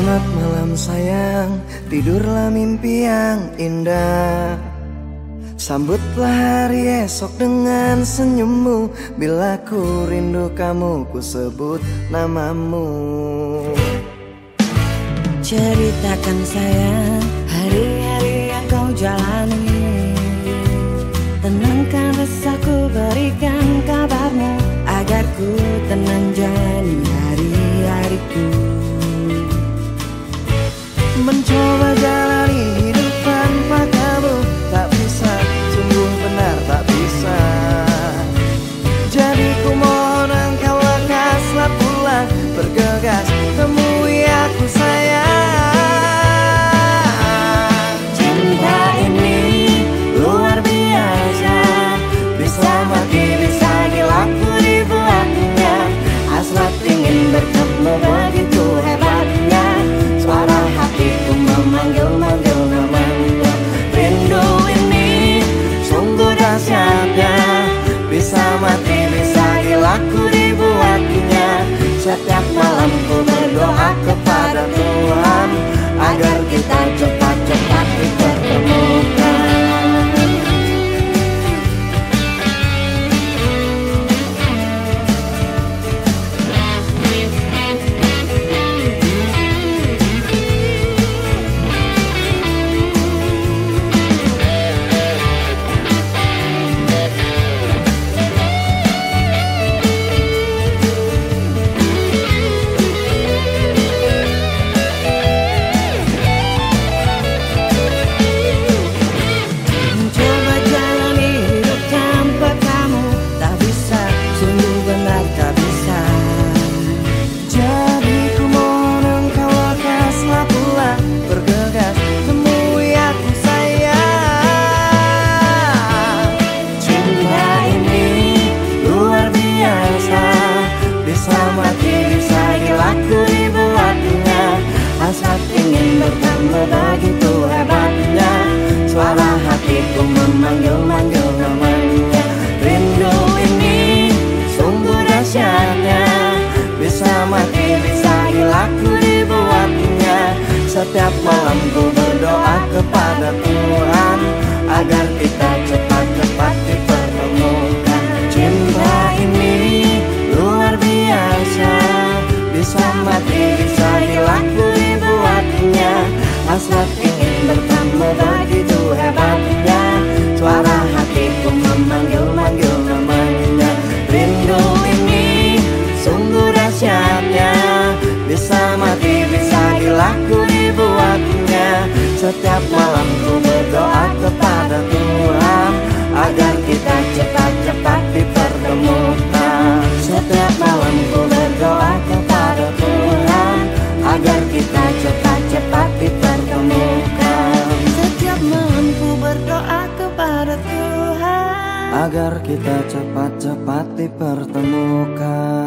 Selamat malam sayang, tidurlah mimpi yang indah. Sambutlah hari esok dengan senyummu. Bila ku rindu kamu, ku sebut namamu. Ceritakan sayang, hari-hari yang kau jalani Agar kita Dilaku dibuatnya Setiap malam ku berdoa kepada Tuhan Agar kita cepat-cepat dipertemukan. Cinta ini luar biasa Bisa mati, bisa dilaku dibuatnya Hasrat Setiap malam ku berdoa kepada Tuhan Agar kita cepat-cepat dipertemukan. Setiap malam ku berdoa kepada Tuhan Agar kita cepat-cepat dipertemukan. Setiap malam ku berdoa kepada Tuhan Agar kita cepat-cepat dipertemukan